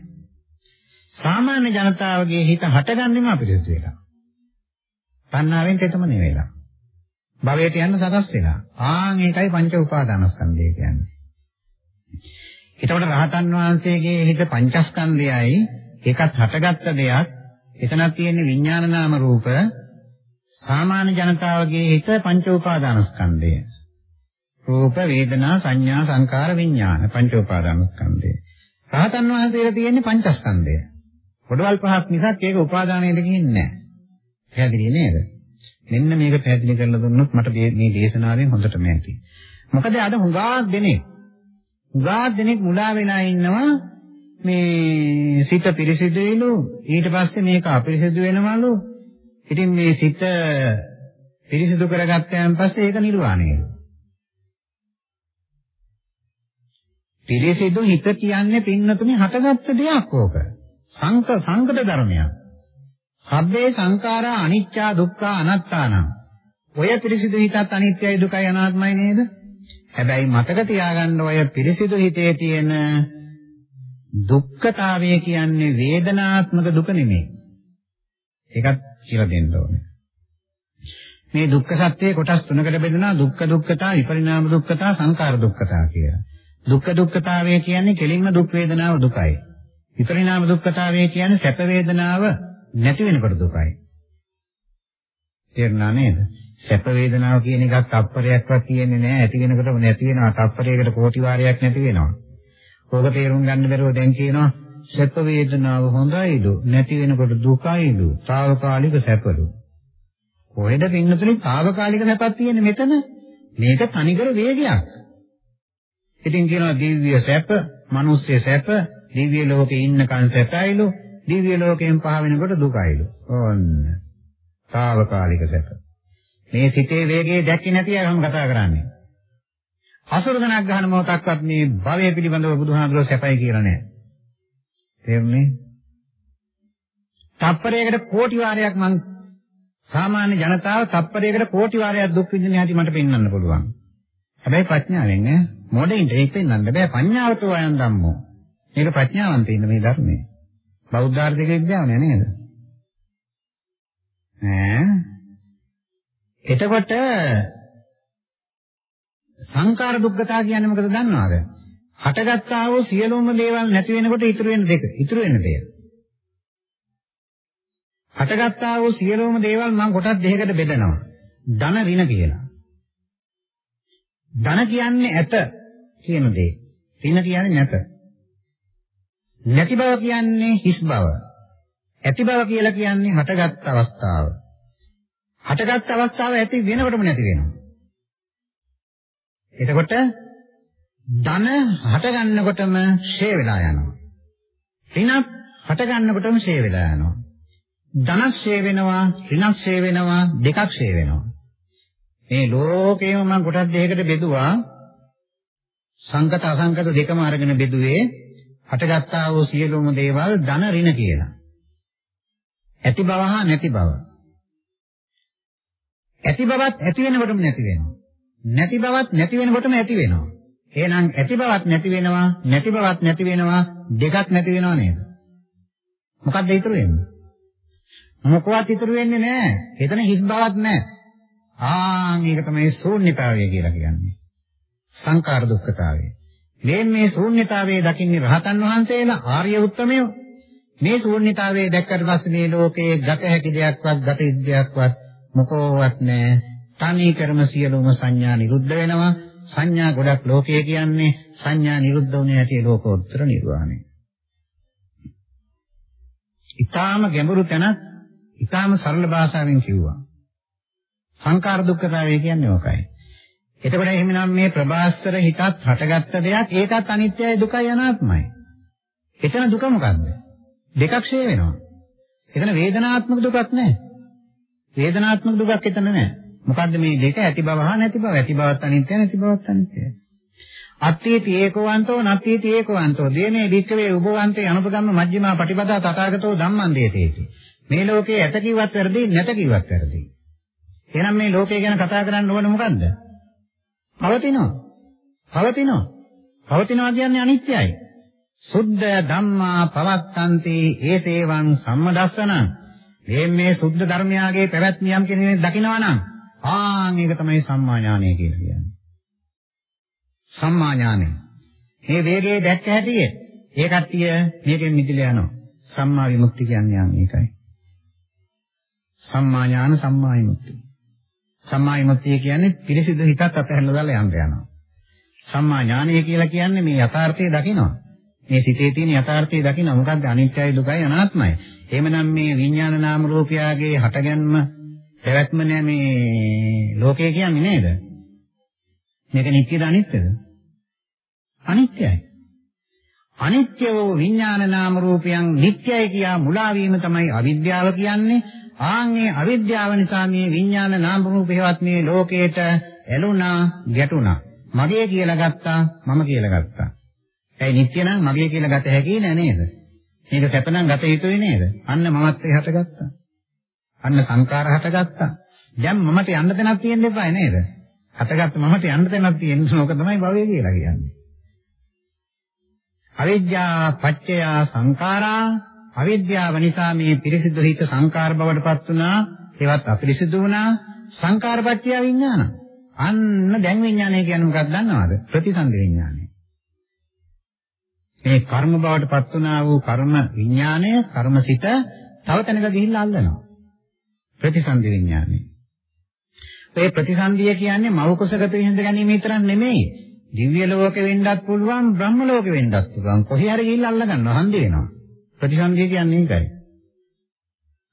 සාමාන්‍ය ජනතාවගේ හිත හටගන්නෙම අපිරිසිදු වෙලා. තණ්හාවෙන් තෙතමනේ වෙලා. භවයට යන්න සකස් වෙලා. ආන් ඒකයි පංච උපාදානස්කන්ධය කියන්නේ. එතකොට රහතන් වහන්සේගේ හිත පංචස්කන්ධයයි ඒකත් හටගත්ත දෙයක්. එතනක් තියෙන විඥාන නාම රූප සාමාන්‍ය ජනතාවගේ හිත පංච උපාදානස්කන්ධය. රූප වේදනා සංඥා සංකාර විඥාන පංච උපාදානස්කන්ධය. රහතන් වහන්සේලා තියෙන්නේ පංචස්කන්ධය. පොඩවල් පහක් මිසක් ඒක උපාදානයේද කියන්නේ නැහැ. පැහැදිලි නේද? මෙන්න මේක පැහැදිලි කරලා දුන්නොත් මට මේ දේශනාවෙන් හොඳටම ඇති. මොකද අද හුඟා දෙනෙක් හුඟා දෙනෙක් මුලා වෙලා ඉන්නවා මේ සිත පිරිසිදුයිලු ඊට පස්සේ මේක අපිරිසිදු වෙනවලු. ඉතින් මේ සිත පිරිසිදු කරගත්තාන් පස්සේ ඒක නිර්වාණයලු. පිරිසිදු හිත කියන්නේ පින්නතුනි හටගත්ත දෙයක් ඕක. සංක සංකත ධර්මයක්. සබ්බේ සංඛාරා අනිච්චා දුක්ඛා අනාත්තානම්. ඔය පිරිසිදු හිතත් අනිත්‍යයි දුකයි අනාත්මයි නේද? හැබැයි මතක තියාගන්න ඔය පිරිසිදු හිතේ තියෙන දුක්ඛතාවය කියන්නේ වේදනාත්මක දුක නෙමෙයි. ඒකත් කියලා දෙන්න ඕනේ. මේ දුක්ඛ සත්‍යයේ කොටස් තුනකට බෙදෙනවා දුක්ඛ දුක්ඛතා, විපරිණාම දුක්ඛතා, සංඛාර දුක්ඛතා කියලා. දුක්ඛ දුක්ඛතාවය කියන්නේ කෙලින්ම දුක් වේදනාව දුකයි. විපරිණාම දුක්ඛතාවය කියන්නේ සැප වේදනාව නැති වෙනකොට දුකයි. තේරුණා නේද? සැප වේදනාව කියන එකක් තප්පරයක්වත් තියෙන්නේ නැහැ. ඇති වෙනකොටම නැති වෙනවා. තප්පරයකට කෝටි වාරයක් නැති වෙනවා. ඕක තේරුම් ගන්න බැරුව දැන් කියනවා සැප වේදනාව හොඳයිලු නැති වෙනකොට දුකයිලු. తాවකාලික සැපලු. කොහෙද පින්නතුනේ తాවකාලික සැපක් තියෙන්නේ මෙතන? මේක තනිකර වේගයක්. ඉතින් කියනවා දිව්‍ය සැප, මිනිස්සු සැප, දිව්‍ය ලෝකේ ඉන්නකන් සැපයිලු, දිව්‍ය ලෝකයෙන් පහ වෙනකොට දුකයිලු. ඕන්න. తాවකාලික සැප. මේ සිතේ වේගය දැක්කේ නැති අයම කතා කරන්නේ. අසුරසනක් ගන්න මොහොතක්වත් මේ භවය පිළිබඳව බුදුහාමුදුරුවෝ සැපයි කියලා නැහැ. තේරුණේ? තප්පරයකට කෝටි වාරයක් මං සාමාන්‍ය ජනතාව තප්පරයකට කෝටි වාරයක් දුක් විඳින හැටි මට පෙන්වන්න පුළුවන්. හැබැයි ප්‍රඥාවෙන් ඈ මොඩින්ට ඒක පෙන්වන්න බෑ පඤ්ඤාවතෝ අයන් ධම්මෝ. මේක ප්‍රඥාවන්තින්න මේ ධර්මයේ. බෞද්ධ ආර්ථික විද්‍යාව නේද? ඈ එතකොට සංකාර දුක්ඛතා කියන්නේ මොකද දන්නවද? හටගත්තා වූ සියලුම දේවල් නැති වෙනකොට ඉතුරු වෙන දෙක. ඉතුරු වෙන දෙය. හටගත්තා වූ සියලුම දේවල් මම කොටස් දෙකකට බෙදනවා. ධන ඍණ කියලා. ධන කියන්නේ ඇත කියන දේ. ඍණ කියන්නේ නැත. නැති බව කියන්නේ හිස් බව. ඇති බව කියලා කියන්නේ හටගත් අවස්ථාව. හටගත් අවස්ථාව ඇති වෙනකොටම නැති වෙනවා. එතකොට ධන හට ගන්නකොටම ෂේ වෙලා යනවා. ඍණක් හට ගන්නකොටම ෂේ වෙලා යනවා. ධනස් ෂේ වෙනවා, ඍණස් ෂේ වෙනවා, දෙකක් ෂේ වෙනවා. මේ ලෝකේම මම කොටස් දෙකකට බෙදුවා. සංකත අසංකත දෙකම අරගෙන බෙදුවේ හටගත්තා වූ සියලුම දේවල් ධන ඍණ කියලා. ඇති බව හා නැති බව. ඇති බවත් ඇති වෙනකොටම නැති වෙනවා. නැති බවත් නැති වෙනකොටම ඇති වෙනවා. එහෙනම් ඇති බවත් නැති වෙනවා, නැති බවත් නැති වෙනවා, දෙකක් නැති වෙනව නේද? මොකක්ද ඉතුරු වෙන්නේ? මොකවත් ඉතුරු වෙන්නේ නැහැ. එතන හිස් බවක් නැහැ. ආන් ඒක තමයි ශූන්‍යතාවය කියලා කියන්නේ. සංකාර දුක්ඛතාවය. මේ මේ ශූන්‍යතාවයේ දකින්නේ රහතන් වහන්සේලා ආර්ය උත්තමයෝ. මේ ශූන්‍යතාවයේ දැක්කට පස්සේ මේ ලෝකයේ ගත හැකි දෙයක්වත් ගත යුතු දෙයක්වත් මොකෝවත් නැහැ. තනි කරම සියලුම සංඥා නිරුද්ධ වෙනවා. සංඥා ගොඩක් ලෝකයේ කියන්නේ සංඥා නිරුද්ධ වුණේ ඇති ලෝකෝත්තර නිර්වාණය. ඊටාම ගැඹුරු තැනක් ඊටාම සරල භාෂාවෙන් කිව්වා. සංකාර දුක්ඛතාවය කියන්නේ ඕකයි. එතකොට එහෙනම් මේ ප්‍රභාස්තර හිතත් හටගත්ත දෙයක් ඒකත් අනිත්‍යයි දුකයි අනාත්මයි. එතන දුක මොකද්ද? දෙකක් ෂේ වෙනවා. එතන වේදනාත්මක දුකක් නැහැ. වේදනාත්මක දුකක් එතන නැහැ. මොකද්ද මේ දෙක ඇති බව හා නැති බව? ඇති බවත් අනිත්‍යයි නැති බවත් අනිත්‍යයි. අත්ථීති ඒකවන්තෝ නත්ථීති ඒකවන්තෝ දේනේ වික්කවේ උභවන්තේ අනුපගම්ම මජ්ක්‍ධිමා පටිපදා තථාගතෝ ධම්මං දේතේති. මේ ලෝකේ ඇත කිව්වත් වැරදි නැත කිව්වත් වැරදි. එහෙනම් මේ ලෝකය ගැන කතා කරන්න ඕන මොකද්ද? පවතිනවා. පවතිනවා. පවතිනවා කියන්නේ අනිත්‍යයි. සුද්ධ ධම්මා පවත්තන්ති ඒසේවං සම්මදස්සන. මේ මේ සුද්ධ ධර්මයාගේ පැවැත්ම යම් කෙනෙක් දකිනවා නම් ආන් ඒක තමයි සම්මා ඥානය කියලා කියන්නේ. සම්මා ඥානය. මේ වේගයේ දැක්ක හැටියේ ඒ කට්ටිය මේකෙන් මිදලා යනවා. සම්මා විමුක්ති කියන්නේ මේකයි. සම්මා ඥාන සම්මා විමුක්තිය. සම්මා විමුක්තිය කියන්නේ පිරිසිදු හිතත් අතහැරලා දාලා යන්න යනවා. සම්මා ඥානය කියලා කියන්නේ මේ යථාර්ථය දකිනවා. මේ සිතේ තියෙන යථාර්ථය දකිනවා. මොකක්ද අනිත්‍යයි දුකයි අනාත්මයි. එහෙමනම් මේ විඥාන නාම රූපයාගේ හටගන්ම පැවැත්ම නෑ මේ ලෝකය කියන්නේ නේද? මේක නිට්ටයද අනිත්‍යද? අනිත්‍යයි. අනිත්‍ය වූ විඥාන නාම රූපයන් නිට්ටයයි කියා මුලා වීම තමයි අවිද්‍යාව කියන්නේ. ආන්ගේ අවිද්‍යාව නිසා මේ විඥාන නාම රූප හේවත් මේ ලෝකේට ඇලුනා ගැටුණා. මගේ කියලා ගත්තා මම කියලා ගත්තා. ඒ නිත්‍ය නම් මගේ කියලා ගත හැකි නෑ නේද? මේක සැප නම් ගත යුතුයි නේද? අන්න මමත් ඒ හටගත්තා. අන්න සංකාර හටගත්තා. දැන් මමට යන්න තැනක් තියෙන්න එපා නේද? හටගත්ත මමට යන්න තැනක් තියෙන්න ඕක තමයි භවය කියලා කියන්නේ. අවිද්‍යා පත්‍ය සංඛාරා අවිද්‍යාව නිසා මේ පිරිසිදු හිත සංකාර බවට පත් වුණා. ඒවත් අපිරිසිදු වුණා. සංකාරපත්‍ය විඥාන. අන්න දැන් විඥානය කියන්නේ මොකක්ද දන්නවද? ප්‍රතිසන්දි විඥානය. මේ කර්ම බවට පත් වුණා වූ කර්ම විඥානය කර්මසිත තව තැනක ගිහිල්ලා අල්ලනවා. ප්‍රතිසන්දි විඥානය. ඒ ප්‍රතිසන්දිය කියන්නේ මව කුසගත විඳ ගැනීම විතරක් නෙමෙයි. දිව්‍ය ලෝකෙ වෙන්නත් පුළුවන් බ්‍රහ්ම ලෝකෙ වෙන්නත් පුළුවන්. කොහේ හරි ගිහිල්ලා අල්ල ගන්නවා හන්දි වෙනවා. ප්‍රතිසන්දිය කියන්නේ ඒකයි.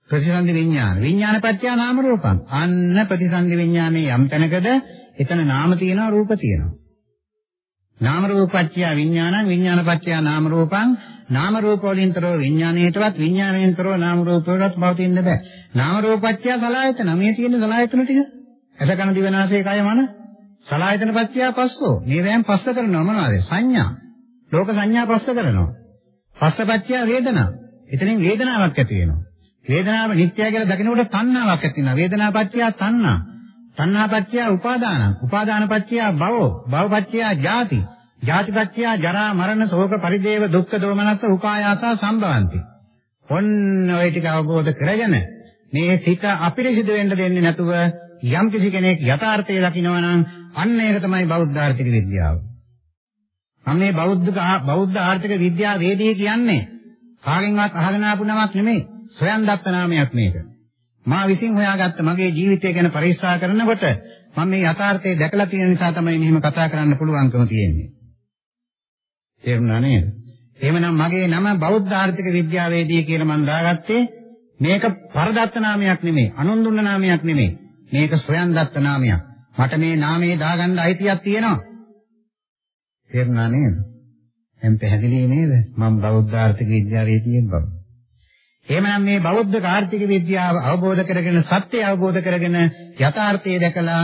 ප්‍රතිසන්දි විඥාන. විඥානපත්‍ය නාම රූපං. අන්න ප්‍රතිසන්දි විඥානයේ යම් තැනකද එතන නාම තියෙනවා රූප තියෙනවා. නාම රූපපත්‍ය විඥානං විඥානපත්‍ය නාම රූපං නාම රූප වලින්තරෝ විඥාණයටවත් විඥාණයෙන්තරෝ නාම රූප වලට පවතින්න බෑ. නාම රූපපත්‍ය සලආයතන මේ තියෙන සලආයතන ටික. ඇස කන දිව නාසය කය මන සලආයතන පත්‍ය පස්සෝ. මේ වෑම් පස්ස කරනවා මොනවද? සංඥා. ලෝක සංඥා පස්ස කරනවා. පස්සපච්චය වේදනා. එතනින් වේදනාවක් ඇති වෙනවා. වේදනාව නිත්‍ය කියලා දකිනකොට තණ්හාවක් ඇති වෙනවා. වේදනාපච්චය තණ්හා. තණ්හාපච්චය උපාදාන. උපාදානපච්චය භවෝ. භවපච්චය ජාති. ජාතිපච්චය ජරා මරණ ශෝක පරිදේව දුක්ඛ දෝමනස්ස උපායාසා සම්භවಂತಿ. ඔන්න ඔය ටික අවබෝධ කරගෙන මේ සිත අපිරිසිදු වෙන්න දෙන්නේ නැතුව යම් කිසි කෙනෙක් යථාර්ථය දකිනවා නම් අන්න ඒක තමයි බෞද්ධ ආර්ථික විද්‍යාව. මම මේ බෞද්ධ බෞද්ධ ආර්ථික විද්‍යාව වේදී කියන්නේ කාගෙන්වත් අහගෙන ආපු නමක් නෙමෙයි. සොයන් දත්ත නාමයක් මේක. මා විසින් හොයාගත්ත මගේ ජීවිතය ගැන පරික්ෂා කරනකොට මම මේ යථාර්ථය දැකලා තියෙන නිසා තමයි මෙහෙම කතා කරන්න පුළුවන්කම තියෙන්නේ. තේරුණා නේද? එහෙමනම් මගේ නම බෞද්ධ ආර්ථික විද්‍යාවේදී කියලා මම දාගත්තේ මේක පරදත්ත නාමයක් නෙමෙයි, අනුන් දුන්න නාමයක් නෙමෙයි. මේක සොයන් දත්ත නාමයක්. මට මේ නාමයේ දාගන්න අයිතියක් තියෙනවා. තේරුණා නේද? දැන් පැහැදිලි නේද? මම බෞද්ධ ආර්ථික විද්‍යාවේ තියෙන බව. එහෙමනම් මේ බෞද්ධ ආර්ථික විද්‍යාව අවබෝධ කරගෙන සත්‍ය අවබෝධ කරගෙන යථාර්ථය දැකලා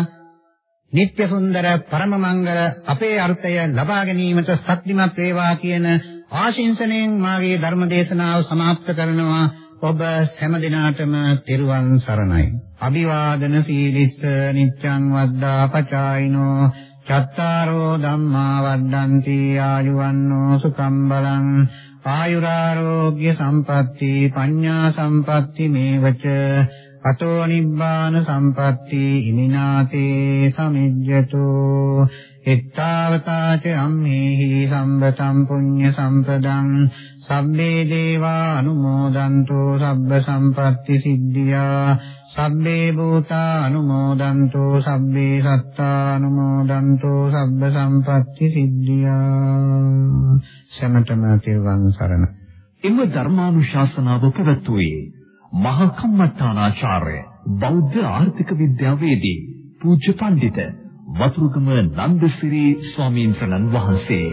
නিত্য සුන්දර පරම මංගල අපේ අර්ථය ලබා ගැනීමට සත්‍ලිමත් වේවා කියන ආශිංසනයෙන් මාගේ ධර්ම දේශනාව સમાપ્ત කරනවා ඔබ හැම දිනාටම තෙරුවන් සරණයි අභිවාදන සීලිස්ස නිච්ඡං වද්දා පචායිනෝ චත්තාරෝ ධම්මා වඩ්ඩಂತಿ ආයුවන්නෝ සුඛම් බලං ආයුරාෝග්‍ය සම්පatti පඤ්ඤා සම්පatti මේවච අතෝ නිබ්බාන සම්පatti ඉමිනාතේ සමිජ්ජතෝ එත්තාවතාච අම්මේහි සම්බතම් පුඤ්ඤ සම්පදං සබ්බේ දේවා අනුමෝදන්තෝ සබ්බ සම්පatti සිද්ධියා සබ්බේ භූතා අනුමෝදන්තෝ සබ්බේ සත්තා අනුමෝදන්තෝ සබ්බ සම්පatti සිද්ධියා. සමතම තිරුවන් සරණ එම ධර්මානුශාසනාව පැවැත්වුවේ මහා කම්මඨානාචාර්ය බෞද්ධ ආර්ථික විද්‍යාවේදී පූජ්‍ය පඬිත වතුරුගම නන්දසිරි ස්වාමීන් වහන්සේ.